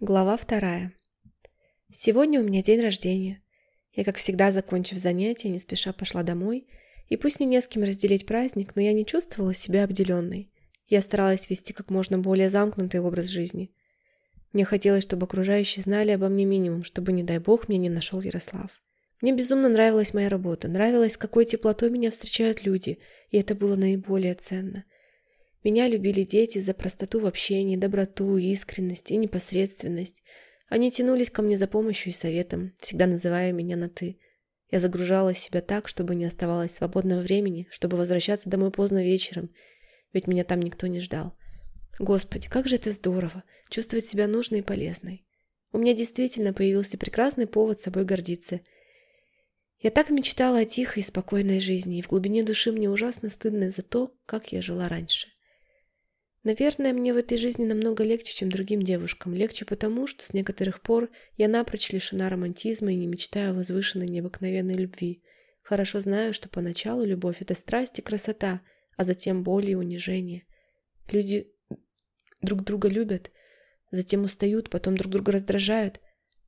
Глава вторая. Сегодня у меня день рождения. Я, как всегда, закончив занятие, не спеша пошла домой, и пусть мне не с кем разделить праздник, но я не чувствовала себя обделенной. Я старалась вести как можно более замкнутый образ жизни. Мне хотелось, чтобы окружающие знали обо мне минимум, чтобы, не дай бог, мне не нашел Ярослав. Мне безумно нравилась моя работа, нравилось, какой теплотой меня встречают люди, и это было наиболее ценно – меня любили дети за простоту в общении, доброту, искренность и непосредственность. Они тянулись ко мне за помощью и советом, всегда называя меня на «ты». Я загружала себя так, чтобы не оставалось свободного времени, чтобы возвращаться домой поздно вечером, ведь меня там никто не ждал. Господи, как же это здорово, чувствовать себя нужной и полезной. У меня действительно появился прекрасный повод собой гордиться. Я так мечтала о тихой и спокойной жизни, и в глубине души мне ужасно стыдно за то, как я жила раньше. Наверное, мне в этой жизни намного легче, чем другим девушкам. Легче потому, что с некоторых пор я напрочь лишена романтизма и не мечтаю о возвышенной необыкновенной любви. Хорошо знаю, что поначалу любовь – это страсть и красота, а затем боль и унижение. Люди друг друга любят, затем устают, потом друг друга раздражают,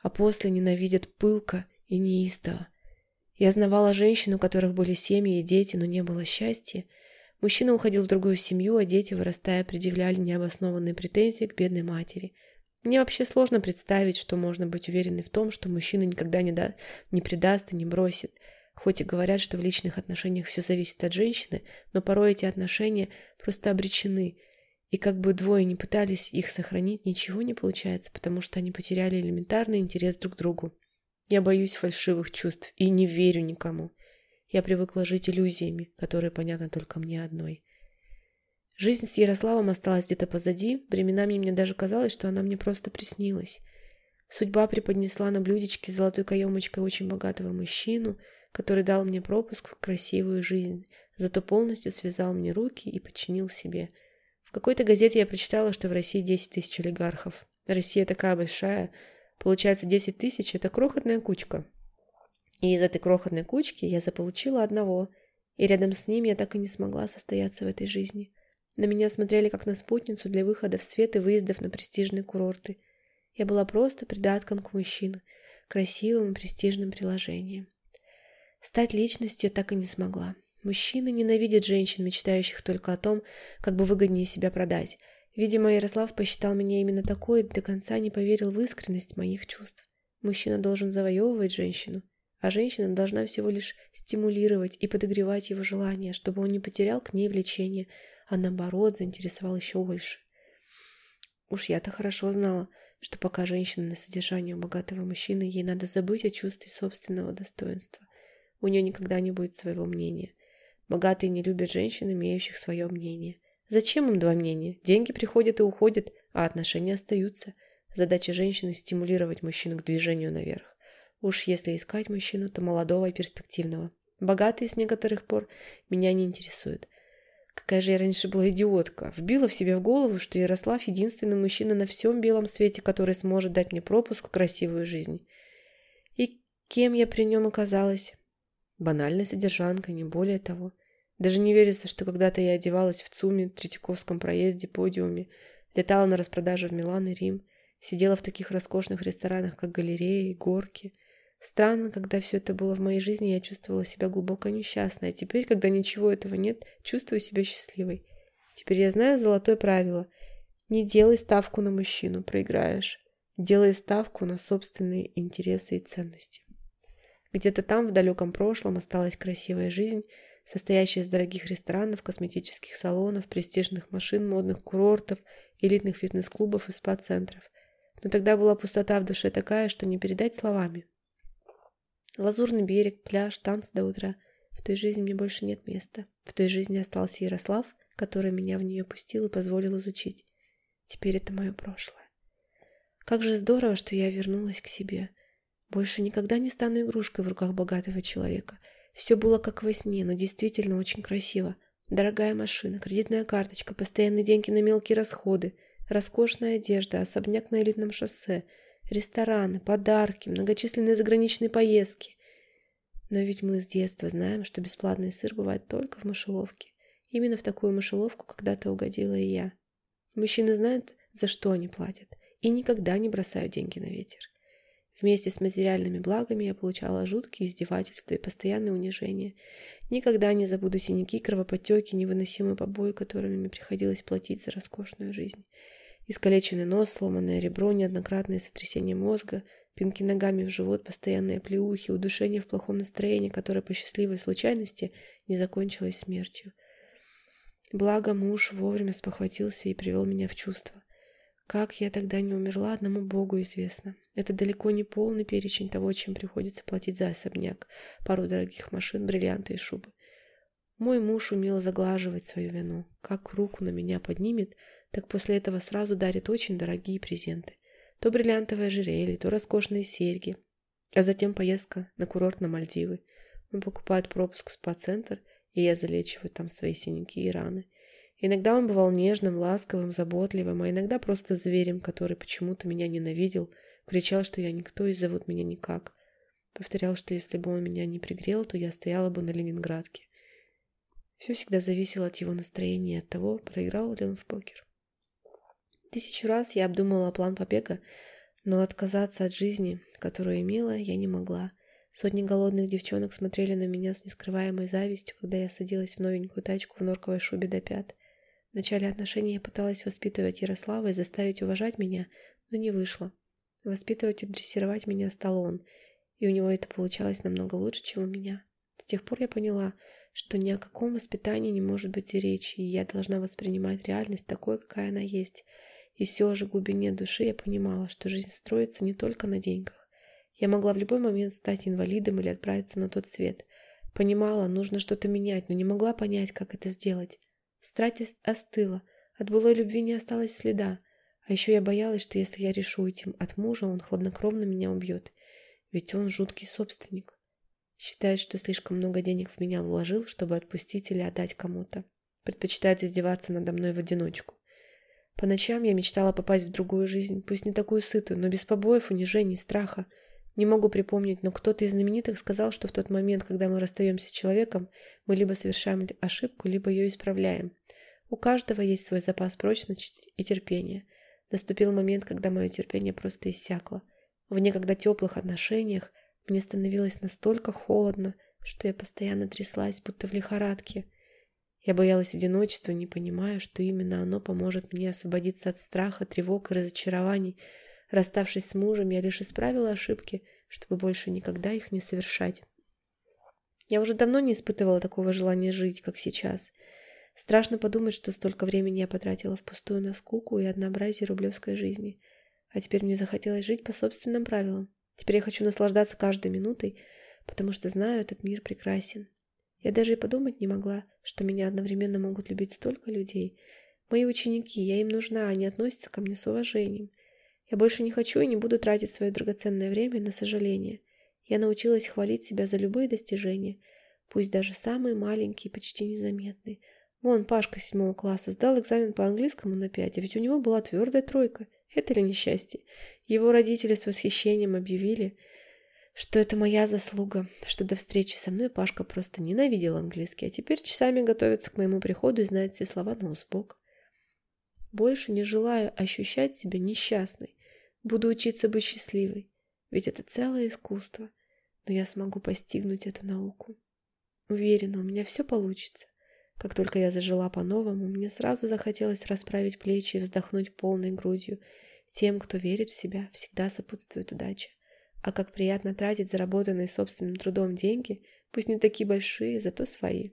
а после ненавидят пылко и неистово. Я знавала женщин, у которых были семьи и дети, но не было счастья – Мужчина уходил в другую семью, а дети, вырастая, предъявляли необоснованные претензии к бедной матери. Мне вообще сложно представить, что можно быть уверенной в том, что мужчина никогда не, да, не предаст и не бросит. Хоть и говорят, что в личных отношениях все зависит от женщины, но порой эти отношения просто обречены. И как бы двое не пытались их сохранить, ничего не получается, потому что они потеряли элементарный интерес друг к другу. Я боюсь фальшивых чувств и не верю никому. Я привыкла жить иллюзиями, которые понятны только мне одной. Жизнь с Ярославом осталась где-то позади, временами мне даже казалось, что она мне просто приснилась. Судьба преподнесла на блюдечке золотой каемочкой очень богатого мужчину, который дал мне пропуск в красивую жизнь, зато полностью связал мне руки и подчинил себе. В какой-то газете я прочитала, что в России 10 тысяч олигархов. Россия такая большая, получается 10 тысяч – это крохотная кучка. И из этой крохотной кучки я заполучила одного, и рядом с ним я так и не смогла состояться в этой жизни. На меня смотрели как на спутницу для выхода в свет и выездов на престижные курорты. Я была просто придатком к мужчину, красивым и престижным приложением. Стать личностью так и не смогла. Мужчины ненавидят женщин, мечтающих только о том, как бы выгоднее себя продать. Видимо, Ярослав посчитал меня именно такой и до конца не поверил в искренность моих чувств. Мужчина должен завоевывать женщину, а женщина должна всего лишь стимулировать и подогревать его желание, чтобы он не потерял к ней влечение, а наоборот заинтересовал еще больше. Уж я-то хорошо знала, что пока женщина на содержании у богатого мужчины, ей надо забыть о чувстве собственного достоинства. У нее никогда не будет своего мнения. Богатые не любят женщин, имеющих свое мнение. Зачем им два мнения? Деньги приходят и уходят, а отношения остаются. Задача женщины – стимулировать мужчину к движению наверх. Уж если искать мужчину, то молодого и перспективного. Богатые с некоторых пор меня не интересуют. Какая же я раньше была идиотка. Вбила в себе в голову, что Ярослав единственный мужчина на всем белом свете, который сможет дать мне пропуск в красивую жизнь. И кем я при нем оказалась? Банальной содержанкой, не более того. Даже не верится, что когда-то я одевалась в ЦУМе, Третьяковском проезде, подиуме, летала на распродажу в Милан и Рим, сидела в таких роскошных ресторанах, как галереи и горки – Странно, когда все это было в моей жизни, я чувствовала себя глубоко несчастной, а теперь, когда ничего этого нет, чувствую себя счастливой. Теперь я знаю золотое правило. Не делай ставку на мужчину, проиграешь. Делай ставку на собственные интересы и ценности. Где-то там, в далеком прошлом, осталась красивая жизнь, состоящая из дорогих ресторанов, косметических салонов, престижных машин, модных курортов, элитных фитнес-клубов и спа-центров. Но тогда была пустота в душе такая, что не передать словами. Лазурный берег, пляж, танцы до утра. В той жизни мне больше нет места. В той жизни остался Ярослав, который меня в нее пустил и позволил изучить. Теперь это мое прошлое. Как же здорово, что я вернулась к себе. Больше никогда не стану игрушкой в руках богатого человека. Все было как во сне, но действительно очень красиво. Дорогая машина, кредитная карточка, постоянные деньги на мелкие расходы, роскошная одежда, особняк на элитном шоссе — рестораны, подарки, многочисленные заграничные поездки. Но ведь мы с детства знаем, что бесплатный сыр бывает только в мышеловке. Именно в такую мышеловку когда-то угодила и я. Мужчины знают, за что они платят. и никогда не бросаю деньги на ветер. Вместе с материальными благами я получала жуткие издевательства и постоянное унижение. Никогда не забуду синяки, кровоподтеки, невыносимые побои, которыми мне приходилось платить за роскошную жизнь. Искалеченный нос, сломанное ребро, неоднократные сотрясения мозга, пинки ногами в живот, постоянные плеухи, удушение в плохом настроении, которое по счастливой случайности не закончилось смертью. Благо муж вовремя спохватился и привел меня в чувство. Как я тогда не умерла, одному Богу известно. Это далеко не полный перечень того, чем приходится платить за особняк, пару дорогих машин, бриллианты и шубы. Мой муж умел заглаживать свою вину. Как руку на меня поднимет, так после этого сразу дарит очень дорогие презенты. То бриллиантовое ожерелье, то роскошные серьги, а затем поездка на курорт на Мальдивы. Он покупает пропуск в спа-центр, и я залечиваю там свои синяки и раны. Иногда он бывал нежным, ласковым, заботливым, а иногда просто зверем, который почему-то меня ненавидел, кричал, что я никто и зовут меня никак. Повторял, что если бы он меня не пригрел, то я стояла бы на Ленинградке. Все всегда зависело от его настроения и от того, проиграл ли он в покер. Тысячу раз я обдумывала план побега, но отказаться от жизни, которую имела, я не могла. Сотни голодных девчонок смотрели на меня с нескрываемой завистью, когда я садилась в новенькую тачку в норковой шубе до пят. В начале отношений я пыталась воспитывать Ярослава и заставить уважать меня, но не вышло. Воспитывать и дрессировать меня стал он, и у него это получалось намного лучше, чем у меня. С тех пор я поняла, что ни о каком воспитании не может быть и речи, и я должна воспринимать реальность такой, какая она есть. И все же в глубине души я понимала, что жизнь строится не только на деньгах. Я могла в любой момент стать инвалидом или отправиться на тот свет. Понимала, нужно что-то менять, но не могла понять, как это сделать. Страсть остыла, от былой любви не осталось следа. А еще я боялась, что если я решу уйти от мужа, он хладнокровно меня убьет. Ведь он жуткий собственник. Считает, что слишком много денег в меня вложил, чтобы отпустить или отдать кому-то. Предпочитает издеваться надо мной в одиночку. По ночам я мечтала попасть в другую жизнь, пусть не такую сытую, но без побоев, унижений, страха. Не могу припомнить, но кто-то из знаменитых сказал, что в тот момент, когда мы расстаемся с человеком, мы либо совершаем ошибку, либо ее исправляем. У каждого есть свой запас прочности и терпения. Наступил момент, когда мое терпение просто иссякло. В некогда теплых отношениях мне становилось настолько холодно, что я постоянно тряслась, будто в лихорадке. Я боялась одиночества, не понимая, что именно оно поможет мне освободиться от страха, тревог и разочарований, Расставшись с мужем, я лишь исправила ошибки, чтобы больше никогда их не совершать. Я уже давно не испытывала такого желания жить, как сейчас. Страшно подумать, что столько времени я потратила впустую на скуку и однообразие рублевской жизни. А теперь мне захотелось жить по собственным правилам. Теперь я хочу наслаждаться каждой минутой, потому что знаю, этот мир прекрасен. Я даже и подумать не могла, что меня одновременно могут любить столько людей. Мои ученики, я им нужна, они относятся ко мне с уважением. Я больше не хочу и не буду тратить свое драгоценное время на сожаление. Я научилась хвалить себя за любые достижения, пусть даже самые маленькие почти незаметные. Вон, Пашка седьмого класса сдал экзамен по английскому на пять, а ведь у него была твердая тройка. Это ли несчастье? Его родители с восхищением объявили, что это моя заслуга, что до встречи со мной Пашка просто ненавидел английский, а теперь часами готовится к моему приходу и знает все слова на узбок. Больше не желаю ощущать себя несчастной. Буду учиться быть счастливой, ведь это целое искусство, но я смогу постигнуть эту науку. Уверена, у меня все получится. Как только я зажила по-новому, мне сразу захотелось расправить плечи и вздохнуть полной грудью. Тем, кто верит в себя, всегда сопутствует удача. А как приятно тратить заработанные собственным трудом деньги, пусть не такие большие, зато свои.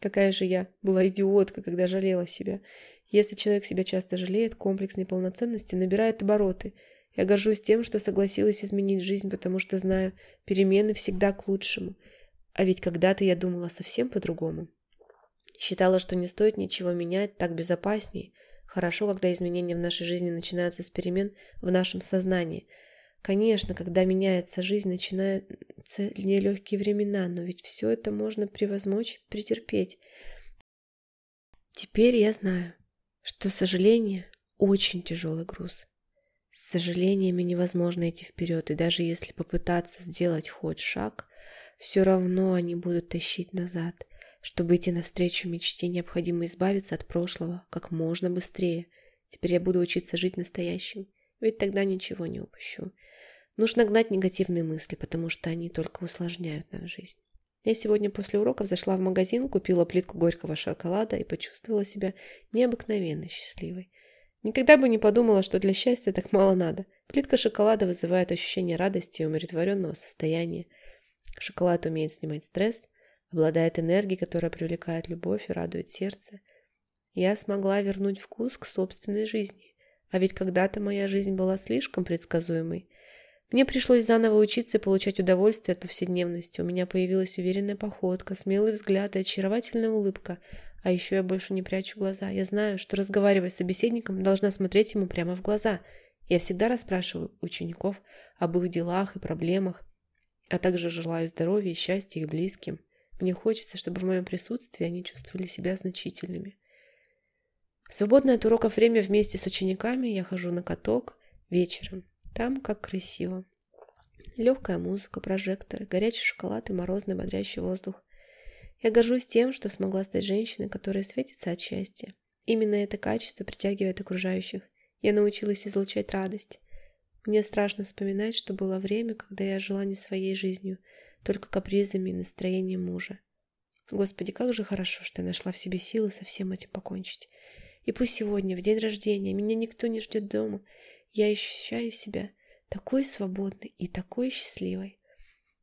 Какая же я была идиотка, когда жалела себя. Если человек себя часто жалеет, комплекс неполноценности набирает обороты – я горжусь тем, что согласилась изменить жизнь, потому что знаю, перемены всегда к лучшему. А ведь когда-то я думала совсем по-другому. Считала, что не стоит ничего менять, так безопаснее. Хорошо, когда изменения в нашей жизни начинаются с перемен в нашем сознании. Конечно, когда меняется жизнь, начинаются нелегкие времена, но ведь все это можно превозмочь, претерпеть. Теперь я знаю, что сожаление – очень тяжелый груз. С сожалениями невозможно идти вперед, и даже если попытаться сделать хоть шаг, все равно они будут тащить назад. Чтобы идти навстречу мечте, необходимо избавиться от прошлого как можно быстрее. Теперь я буду учиться жить настоящим. Ведь тогда ничего не упущу. Нужно гнать негативные мысли, потому что они только усложняют нашу жизнь. Я сегодня после уроков зашла в магазин, купила плитку горького шоколада и почувствовала себя необыкновенно счастливой. Никогда бы не подумала, что для счастья так мало надо. Плитка шоколада вызывает ощущение радости и умиротворенного состояния. Шоколад умеет снимать стресс, обладает энергией, которая привлекает любовь и радует сердце. Я смогла вернуть вкус к собственной жизни. А ведь когда-то моя жизнь была слишком предсказуемой. Мне пришлось заново учиться и получать удовольствие от повседневности. У меня появилась уверенная походка, смелый взгляд и очаровательная улыбка. А еще я больше не прячу глаза. Я знаю, что разговаривая с собеседником, должна смотреть ему прямо в глаза. Я всегда расспрашиваю учеников об их делах и проблемах, а также желаю здоровья и счастья их близким. Мне хочется, чтобы в моем присутствии они чувствовали себя значительными. В свободное от уроков время вместе с учениками я хожу на каток вечером. Там как красиво. Легкая музыка, прожекторы, горячий шоколад и морозный бодрящий воздух. Я горжусь тем, что смогла стать женщиной, которая светится от счастья. Именно это качество притягивает окружающих. Я научилась излучать радость. Мне страшно вспоминать, что было время, когда я жила не своей жизнью, только капризами и настроением мужа. Господи, как же хорошо, что я нашла в себе силы со всем этим покончить. И пусть сегодня, в день рождения, меня никто не ждет дома, я ощущаю себя такой свободной и такой счастливой.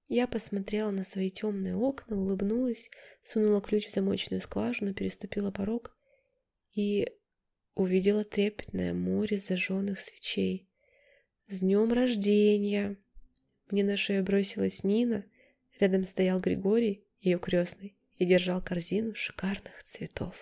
Я посмотрела на свои темные окна, улыбнулась, сунула ключ в замочную скважину, переступила порог и увидела трепетное море зажженных свечей. «С днем рождения!» Мне на шею бросилась Нина, рядом стоял Григорий, ее крестный, и держал корзину шикарных цветов.